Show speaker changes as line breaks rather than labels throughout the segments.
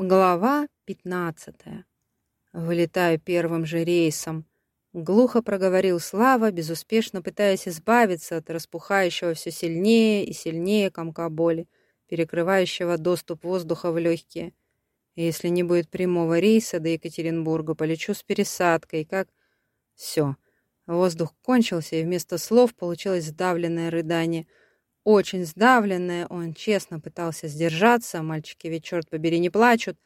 Глава 15. Вылетаю первым же рейсом. Глухо проговорил Слава, безуспешно пытаясь избавиться от распухающего все сильнее и сильнее комка боли, перекрывающего доступ воздуха в легкие. если не будет прямого рейса до Екатеринбурга, полечу с пересадкой, как... Все. Воздух кончился, и вместо слов получилось сдавленное рыдание — очень сдавленная, он честно пытался сдержаться, мальчики ведь, черт побери, не плачут,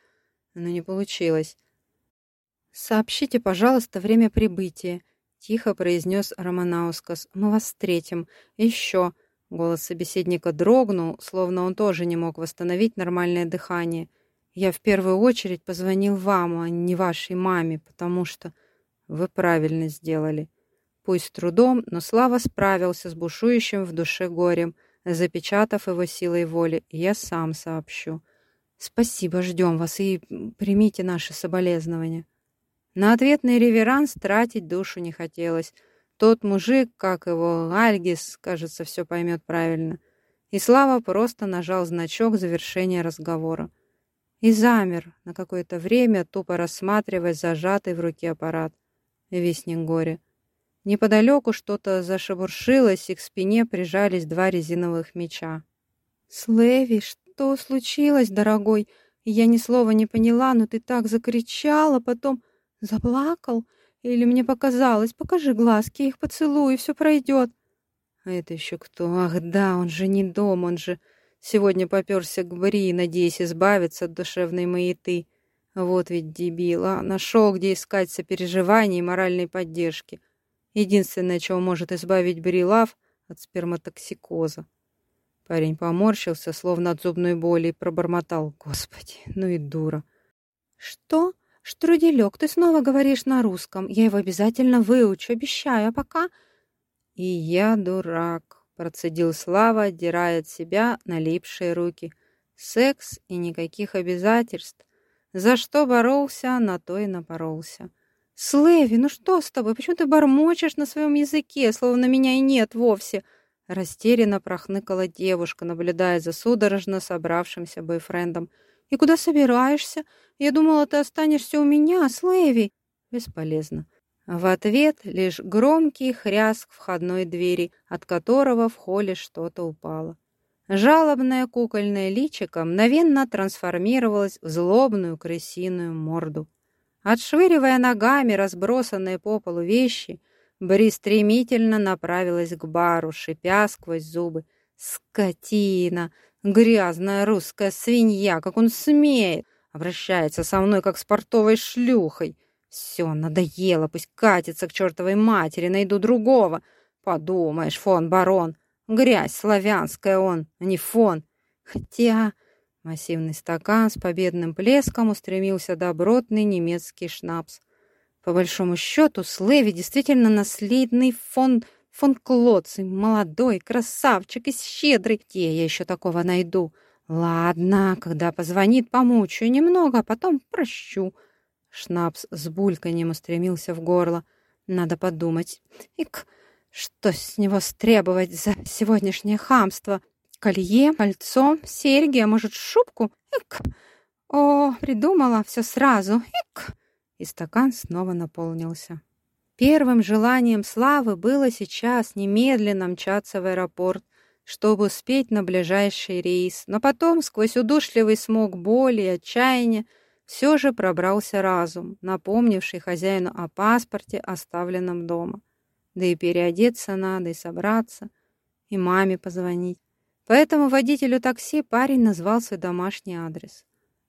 но не получилось. «Сообщите, пожалуйста, время прибытия», — тихо произнес Романаускас. «Мы вас встретим. Еще». Голос собеседника дрогнул, словно он тоже не мог восстановить нормальное дыхание. «Я в первую очередь позвонил вам, а не вашей маме, потому что...» «Вы правильно сделали». Пусть с трудом, но Слава справился с бушующим в душе горем — запечатав его силой воли. Я сам сообщу. Спасибо, ждем вас и примите наши соболезнования. На ответный реверанс тратить душу не хотелось. Тот мужик, как его, Альгис, кажется, все поймет правильно. И Слава просто нажал значок завершения разговора. И замер на какое-то время, тупо рассматривая зажатый в руке аппарат. Вестник горе. Неподалеку что-то зашебуршилось, и к спине прижались два резиновых меча. «Слэви, что случилось, дорогой? Я ни слова не поняла, но ты так закричала, потом заплакал. Или мне показалось? Покажи глазки, их поцелуй, и все пройдет». «А это еще кто? Ах да, он же не дом, он же...» Сегодня поперся к Бри, надеясь избавиться от душевной маяты. Вот ведь дебил, а нашел, где искать сопереживания и моральной поддержки. Единственное, чего может избавить Брилав от сперматоксикоза. Парень поморщился, словно от зубной боли, и пробормотал. Господи, ну и дура. Что? Штруделек, ты снова говоришь на русском. Я его обязательно выучу, обещаю, а пока... И я дурак, процедил Слава, отдирая от себя налипшие руки. Секс и никаких обязательств. За что боролся, на то и напоролся. «Слэви, ну что с тобой? Почему ты бормочешь на своем языке, словно меня и нет вовсе?» Растерянно прохныкала девушка, наблюдая за судорожно собравшимся бойфрендом. «И куда собираешься? Я думала, ты останешься у меня, Слэви!» «Бесполезно». В ответ лишь громкий хряск входной двери, от которого в холле что-то упало. Жалобное кукольное личико мгновенно трансформировалось в злобную крысиную морду. Отшвыривая ногами разбросанные по полу вещи, Бри стремительно направилась к бару, шипя сквозь зубы. «Скотина! Грязная русская свинья! Как он смеет! Обращается со мной, как с портовой шлюхой! Все, надоело, пусть катится к чертовой матери, найду другого! Подумаешь, фон барон! Грязь славянская он, а не фон! Хотя...» Массивный стакан с победным плеском устремился добротный немецкий шнапс. По большому счету, Слеви действительно наследный фон фон Клоци, молодой, красавчик и щедрый. Где я еще такого найду? Ладно, когда позвонит, помучаю немного, а потом прощу. Шнапс с бульканьем устремился в горло. Надо подумать. Ик, что с него стребовать за сегодняшнее хамство? Колье, кольцо, серьги, а может, шубку? Ик! О, придумала все сразу. Ик! И стакан снова наполнился. Первым желанием Славы было сейчас немедленно мчаться в аэропорт, чтобы успеть на ближайший рейс, но потом, сквозь удушливый смог боли и отчаяния, все же пробрался разум, напомнивший хозяину о паспорте, оставленном дома. Да и переодеться надо, и собраться, и маме позвонить. Поэтому водителю такси парень назвал свой домашний адрес.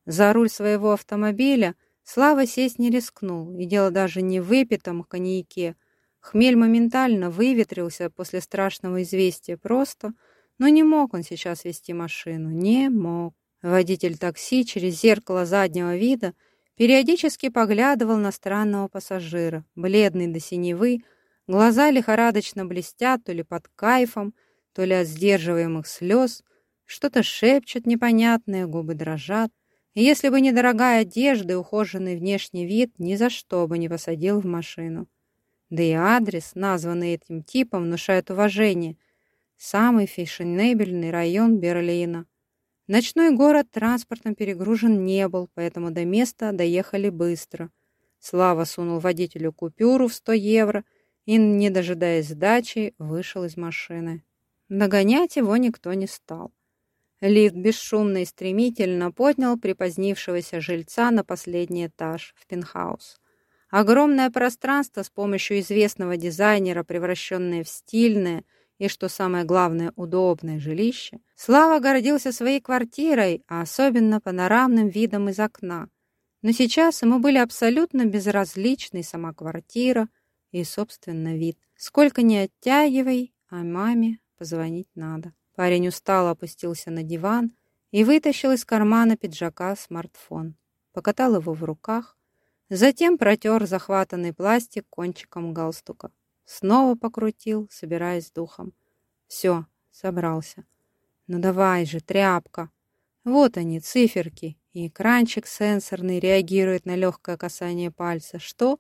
За руль своего автомобиля Слава сесть не рискнул, и дело даже не в выпитом коньяке. Хмель моментально выветрился после страшного известия просто, но не мог он сейчас вести машину, не мог. Водитель такси через зеркало заднего вида периодически поглядывал на странного пассажира, бледный до синевы, глаза лихорадочно блестят то ли под кайфом, то ли от сдерживаемых слез, что-то шепчет непонятное, губы дрожат. И если бы не дорогая одежда и ухоженный внешний вид, ни за что бы не посадил в машину. Да и адрес, названный этим типом, внушает уважение. Самый фешенебельный район Берлина. Ночной город транспортом перегружен не был, поэтому до места доехали быстро. Слава сунул водителю купюру в 100 евро и, не дожидаясь сдачи, вышел из машины. Догонять его никто не стал. Лифт бесшумно и стремительно поднял припозднившегося жильца на последний этаж, в пентхаус. Огромное пространство с помощью известного дизайнера, превращенное в стильное и, что самое главное, удобное жилище, Слава гордился своей квартирой, а особенно панорамным видом из окна. Но сейчас ему были абсолютно безразличны сама квартира и, собственно, вид. Сколько ни оттягивай, а маме позвонить надо. Парень устало опустился на диван и вытащил из кармана пиджака смартфон. Покатал его в руках, затем протер захватанный пластик кончиком галстука. Снова покрутил, собираясь с духом. Все, собрался. Ну давай же, тряпка. Вот они, циферки. И экранчик сенсорный реагирует на легкое касание пальца. Что?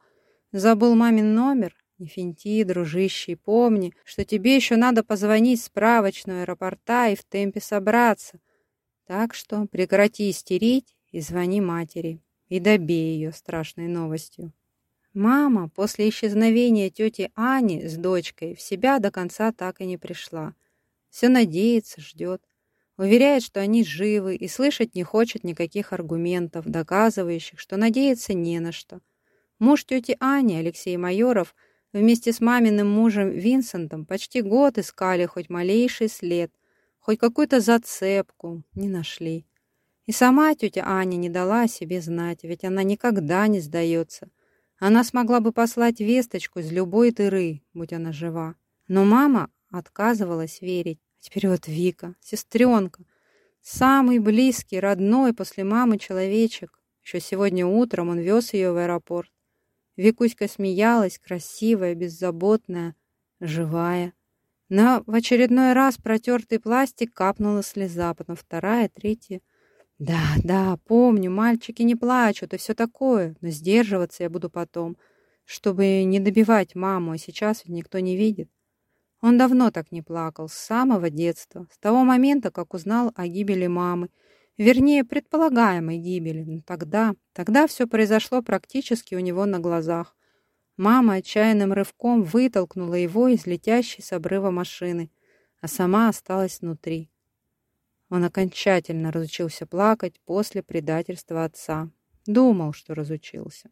Забыл мамин номер? Не финти, дружище, помни, что тебе еще надо позвонить в справочную аэропорта и в темпе собраться. Так что прекрати истерить и звони матери. И добей ее страшной новостью. Мама после исчезновения тети Ани с дочкой в себя до конца так и не пришла. Все надеется, ждет. Уверяет, что они живы и слышать не хочет никаких аргументов, доказывающих, что надеяться не на что. Муж тети Ани, Алексей Майоров, Вместе с маминым мужем Винсентом почти год искали хоть малейший след, хоть какую-то зацепку, не нашли. И сама тетя Аня не дала о себе знать, ведь она никогда не сдается. Она смогла бы послать весточку из любой дыры, будь она жива. Но мама отказывалась верить. А теперь вот Вика, сестренка, самый близкий, родной после мамы человечек. Еще сегодня утром он вез ее в аэропорт. Викуська смеялась, красивая, беззаботная, живая. Но в очередной раз протертый пластик капнула слеза, потом вторая, третья. Да, да, помню, мальчики не плачут и все такое, но сдерживаться я буду потом, чтобы не добивать маму, а сейчас ведь никто не видит. Он давно так не плакал, с самого детства, с того момента, как узнал о гибели мамы вернее, предполагаемой гибели. Но тогда, тогда все произошло практически у него на глазах. Мама отчаянным рывком вытолкнула его из летящей с обрыва машины, а сама осталась внутри. Он окончательно разучился плакать после предательства отца. Думал, что разучился.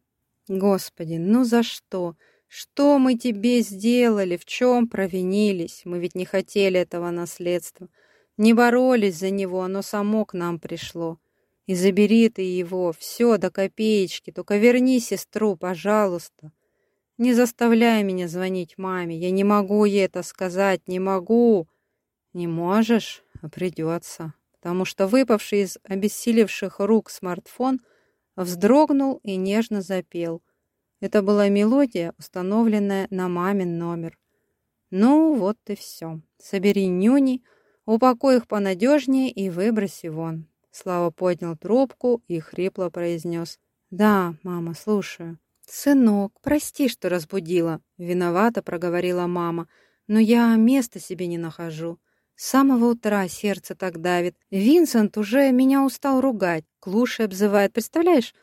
Господи, ну за что? Что мы тебе сделали? В чем провинились? Мы ведь не хотели этого наследства. Не боролись за него, оно само к нам пришло. И забери ты его, все до копеечки, только верни сестру, пожалуйста. Не заставляй меня звонить маме, я не могу ей это сказать, не могу. Не можешь, а придется, потому что выпавший из обессилевших рук смартфон вздрогнул и нежно запел. Это была мелодия, установленная на мамин номер. Ну, вот и все. Собери нюни, Упакуй их понадежнее и выброси вон. Слава поднял трубку и хрипло произнес. «Да, мама, слушаю». «Сынок, прости, что разбудила», — виновато проговорила мама. «Но я места себе не нахожу. С самого утра сердце так давит. Винсент уже меня устал ругать, клушей обзывает, представляешь?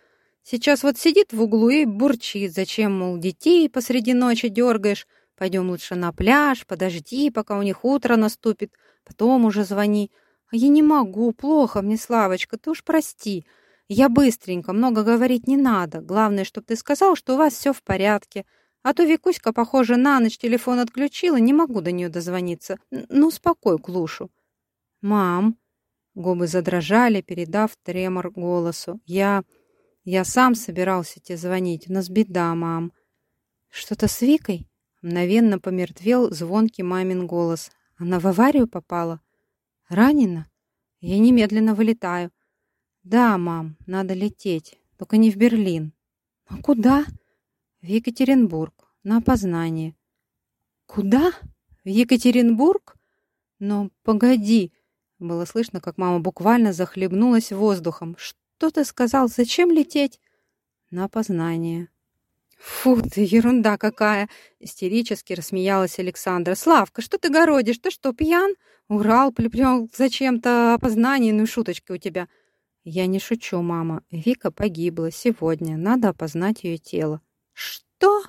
Сейчас вот сидит в углу и бурчит, зачем, мол, детей посреди ночи дергаешь. Пойдем лучше на пляж, подожди, пока у них утро наступит. Потом уже звони. А я не могу, плохо мне, Славочка, ты уж прости. Я быстренько, много говорить не надо. Главное, чтобы ты сказал, что у вас все в порядке. А то Викуська, похоже, на ночь телефон отключила, не могу до нее дозвониться. Ну, успокой Клушу. Мам, губы задрожали, передав тремор голосу. Я... я сам собирался тебе звонить. У нас беда, мам. Что-то с Викой? Мгновенно помертвел звонкий мамин голос. Она в аварию попала? Ранена? Я немедленно вылетаю. Да, мам, надо лететь, только не в Берлин. А куда? В Екатеринбург, на опознание. Куда? В Екатеринбург? Но погоди. Было слышно, как мама буквально захлебнулась воздухом. Что ты сказал? Зачем лететь? На опознание. Фу ты, ерунда какая! Истерически рассмеялась Александра. Славка, что ты городишь? Ты что, пьян? Урал приплел зачем-то опознание, ну шуточка у тебя. Я не шучу, мама. Вика погибла сегодня. Надо опознать ее тело.
Что?